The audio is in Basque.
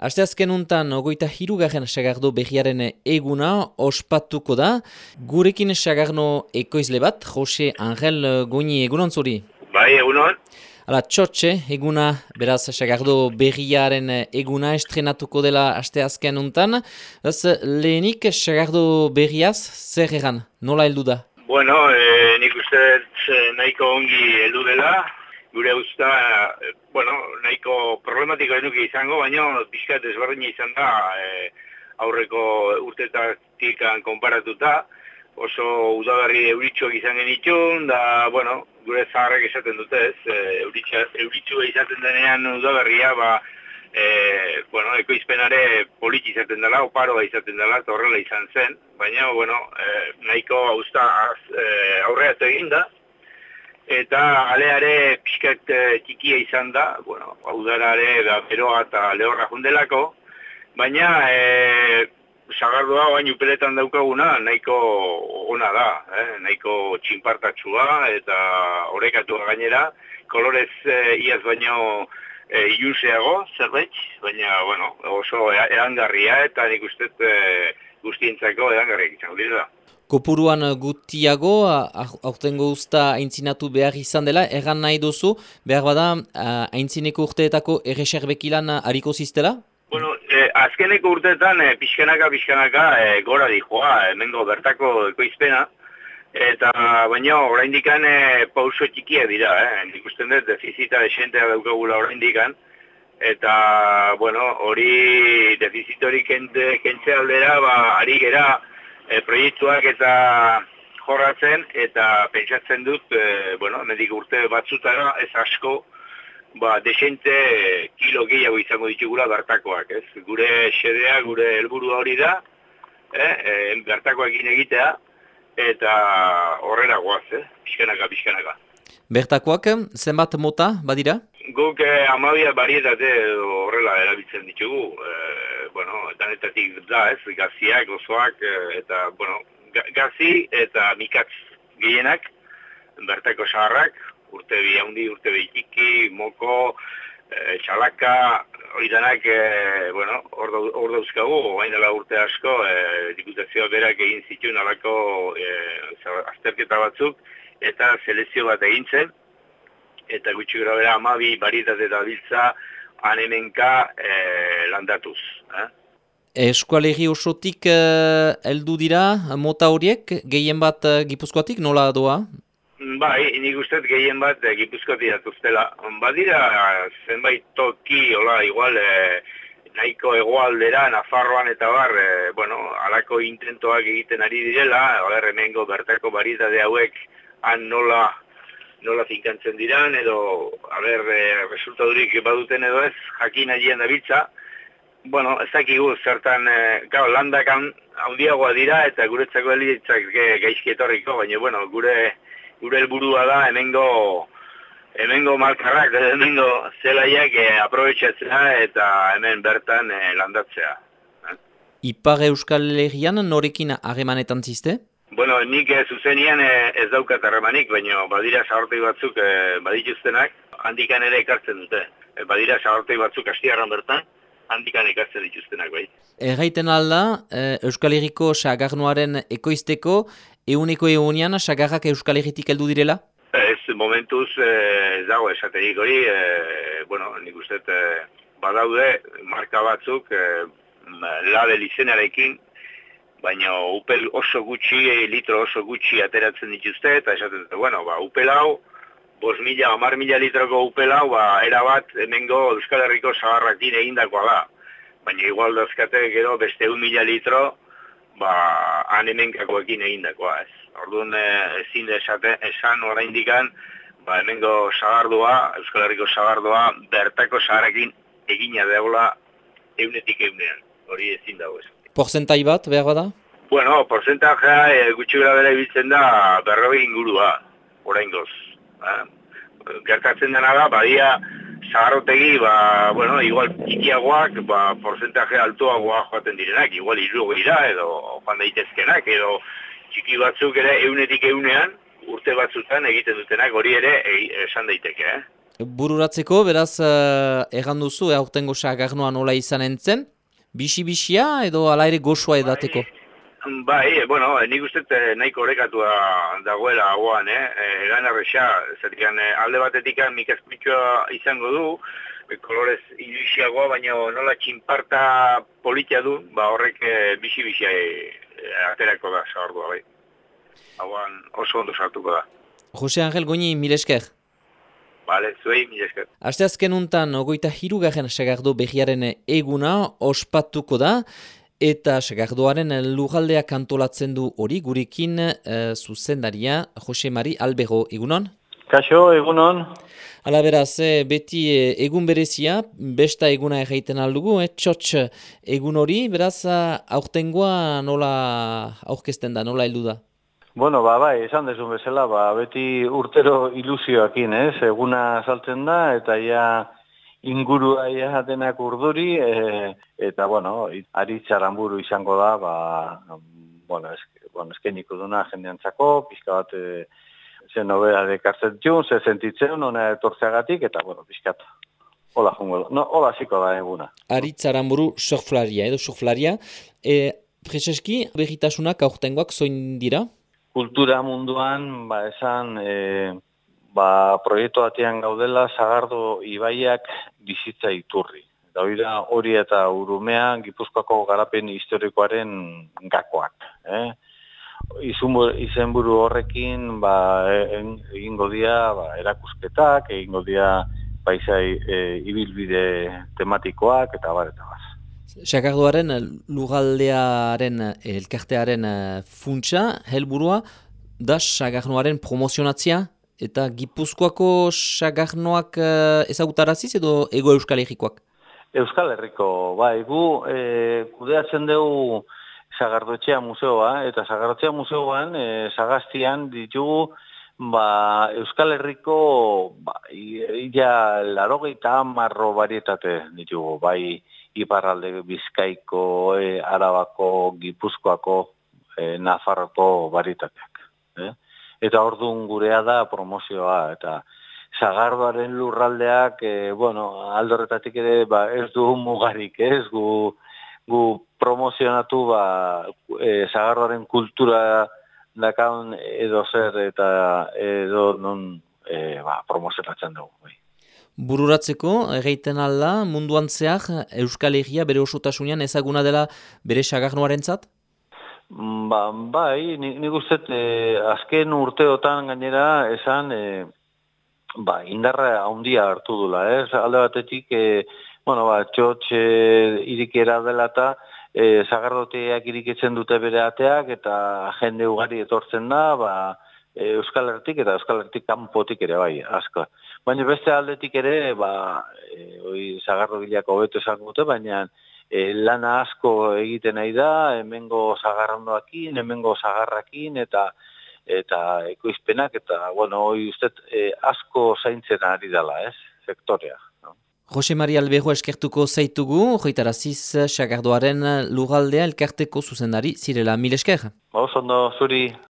Asteazken untan, ogoita hirugarren sagardo behiaren eguna ospatuko da. Gurekin sagarno ekoizle bat, Jose Angel Goini egunon zuri? Bai, egunon. Hala, txotxe, eguna, beraz, sagardo berriaren eguna estrenatuko dela asteazken untan. Ez, lehenik, sagardo berriaz, zer egan, nola heldu da? Bueno, eh, nik uste nahiko ongi heldu dela, gure usta, eh, bueno, nahiko problematiko denuki izango, baina pixka desberdina izan da e, aurreko urtetatik konparatuta, oso udagarri euritxuak izan genitxun, da, bueno, gure zaharrek esaten dute ez, e, euritxua izaten denean udagarria, ba, e, bueno, ekoizpenare politi izaten dela, oparoa izaten dela, horrela izan zen, baina, bueno, e, nahiko hausta e, aurreatu egin da, eta aleare pixkat eh, txikia izan da, bueno, haudarare da beroa eta lehorra jundelako, baina e, sagardua bain upeletan daukaguna nahiko ona da, eh? nahiko txinpartatxua eta horrekatu gainera, kolorez e, iaz baino e, iuseago, zerbait, baina bueno, oso erangarria eta nik uste e, guztientzako erangarriak izango dira kopuruan gutiago, aurtengo usta aintzinatu behar izan dela, erran nahi duzu, behar bada aintzineko urteetako erreserbekilan hariko ziztela? Bueno, eh, azkeneko urteetan eh, pixkanaka, pixkanaka eh, gora dihoa, hemengo bertako ekoizpena, eta baina oraindikan eh, pauso txikia dira, eh? nik usten dut defizita desentea daukagula oraindikan, eta bueno, hori defizitori kente, kentze aldera, ba, ari gera, e, proiektuak eta jorratzen eta pentsatzen dut e, bueno, nedik urte batzutara ez asko ba, desente kilo gehiago izango ditugula bertakoak, ez? Gure xedea, gure helburu hori da, eh, e, bertakoak egitea, eta horrela guaz, eh? pixkanaka, pixkanaka. Bertakoak, zenbat mota, badira? Guk eh, amabia barietate horrela erabiltzen ditugu, eh, bueno, danetatik da, ez, gaziak, osoak, eh, eta, bueno, gazi eta mikatz gehienak, bertako saharrak, urte bi handi, urte bi ikiki, moko, e, txalaka, hori danak, e, bueno, hor dauzkagu, bain dela urte asko, e, diputazioa berak egin zituen alako e, azterketa batzuk, eta selezio bat egin zen, eta gutxi gara bera amabi baritate da biltza, anemenka e, landatuz. Eh? Eskualegi osotik uh, eldu dira mota horiek, gehien bat uh, gipuzkoatik nola doa? Bai, nik uste gehien bat uh, gipuzkoatik datuztela. Badira zenbait toki, hola, igual, nahiko egoaldera, Nafarroan eta bar, bueno, alako intentoak egiten ari direla, hemengo bertako baritade hauek han nola nola zinkantzen diran, edo, a ber, resultadurik baduten edo ez, jakin agien da bitza, bueno, ez dakigu zertan, e, gau, landak handiagoa dira eta guretzako helitzak gaizki etorriko, baina, bueno, gure gure helburua da hemengo hemengo malkarrak, hemengo zelaiak e, aprobetsatzea eta hemen bertan e, landatzea. Eh? Ipar Euskal Herrian norekin harremanetan ziste? Bueno, nik e, zuzenian ez daukat harremanik, baina badira zahartei batzuk e, badituztenak, handikan ere ekartzen dute. E, badira zahartei batzuk astiarran bertan, handikan ekartzen dituztenak bai. Erraiten alda, eh, Euskal Herriko sagarnoaren ekoizteko, euneko eunian sagarrak Euskal Herritik heldu direla? Ez, momentuz, eh, ez dago esaterik hori, eh, bueno, nik uste eh, badaude, marka batzuk, eh, label izenarekin, baina upel oso gutxi, litro oso gutxi ateratzen dituzte, eta esaten dute, bueno, ba, upel hau, bos mila, amar mila litroko upela, ba, erabat, hemengo Euskal Herriko zaharrakin egindakoa da. Baina igual dazkate gero beste un mila litro, ba, han hemenkakoekin egindakoa, ez. Orduan, eh, ezin da esaten, esan orain dikan, ba, hemengo zahardua, Euskal Herriko zahardua, bertako zaharrakin egina deula eunetik eunean. Hori ezin dago ez. Porzentai bat, behar bada? Bueno, porzentajea e, gutxi gara bera ibiltzen da berrobe ingurua, orain goz. Ba, gertatzen dena da, badia zaharrotegi, ba, bueno, igual txikiagoak, ba, porcentaje altuagoa joaten direnak, igual irrugu dira, edo joan daitezkenak, edo txiki batzuk ere eunetik eunean, urte batzutan egiten dutenak hori ere esan daiteke, eh? Bururatzeko, beraz, uh, egan duzu, aurtengo sagarnoa nola izan entzen, bisi-bisia edo ala ere goxoa edateko? Bai, bueno, nik uste nahiko horrekatua dagoela hauan, eh? Egan arresa, zertikan alde batetik mikazpitsua izango du, kolorez ilusiagoa, baina nola txinparta politia du, ba horrek bisi-bisia aterako da, zaordua, bai. Hauan oso ondo sartuko da. Jose Angel Goñi, mil esker. Bale, zuei, mil esker. Aste azken untan, ogoita hirugarren segardo behiaren eguna ospatuko da, eta segardoaren lujaldeak antolatzen du hori gurekin uh, zuzendaria Jose Mari Albero, egunon? Kaixo, egunon. Hala beraz, eh, beti eh, egun berezia, besta eguna egiten aldugu, eh, txotx egun hori, beraz, aurtengoa nola aurkezten da, nola heldu da? Bueno, ba, bai, esan dezun bezala, ba, beti urtero ilusioakin, ez? Eguna saltzen da, eta ja ingurua ja denak urduri, e, eta, bueno, aritzaran buru izango da, ba, bueno, ez, bueno, eskeniko duna jendeantzako, pizka bat, e, zen nobea dekartzen jun, ze sentitzen, hona etortzeagatik, eta, bueno, pizkat, hola, jungo, no, hola ziko da eguna. Aritzaran buru surflaria, edo surflaria, e, Prezeski, berritasunak aurtengoak zoin dira? Kultura munduan, ba, esan, e, ba, proiektu batean gaudela, zagardo ibaiak bizitza iturri. Da hori eta urumea, gipuzkoako garapen historikoaren gakoak. Eh? izenburu horrekin, ba, egingo dia, ba, erakusketak, egingo dia, paisai e, ibilbide tematikoak, eta bar, eta bar. Sakardoaren eh, lugaldearen eh, elkartearen eh, funtsa, helburua, da sagarnoaren promozionatzia eta gipuzkoako sagarnoak ezagutaraziz edo ego euskal herrikoak? Euskal herriko, bai, gu e, kudeatzen dugu sagardoetxea museoa, eta sagardoetxea museoan e, sagaztian ditugu ba, Euskal Herriko ba, ia larogeita marro barietate ditugu, bai, iparralde bizkaiko, e, arabako, gipuzkoako, e, nafarroko baritateak. Eh? Eta orduan gurea da promozioa, eta zagardoaren lurraldeak, e, bueno, aldorretatik ere, ba, ez du mugarik, ez gu, gu promozionatu, ba, e, zagardoaren kultura dakaun edo zer, eta edo non e, ba, promozionatzen dugu. Bururatzeko, egiten alda, munduan zehar, Euskal Herria bere osotasunean ezaguna dela bere sagarnoaren zat? Mm, ba, bai, nik uste, eh, azken urteotan gainera, esan, eh, ba, indarra handia hartu dula, ez? Alde batetik, eh, bueno, ba, txotx eh, irikera dela eta, eh, zagardoteak irikitzen dute bere ateak, eta jende ugari etortzen da, ba, Euskal Hertik eta Euskal Hertik kanpotik ere bai, asko. Baina beste aldetik ere, ba, e, oi, zagarro hobeto esan dute, baina e, lana asko egiten nahi da, hemengo zagarrandoakin, hemengo zagarrakin, eta eta ekoizpenak, eta, bueno, hoi uste e, asko zaintzen ari dela, ez, sektorea. No? Jose Maria Albego eskertuko zaitugu, joitaraziz Sagardoaren lugaldea elkarteko zuzendari zirela, mil esker? Ba, zuri.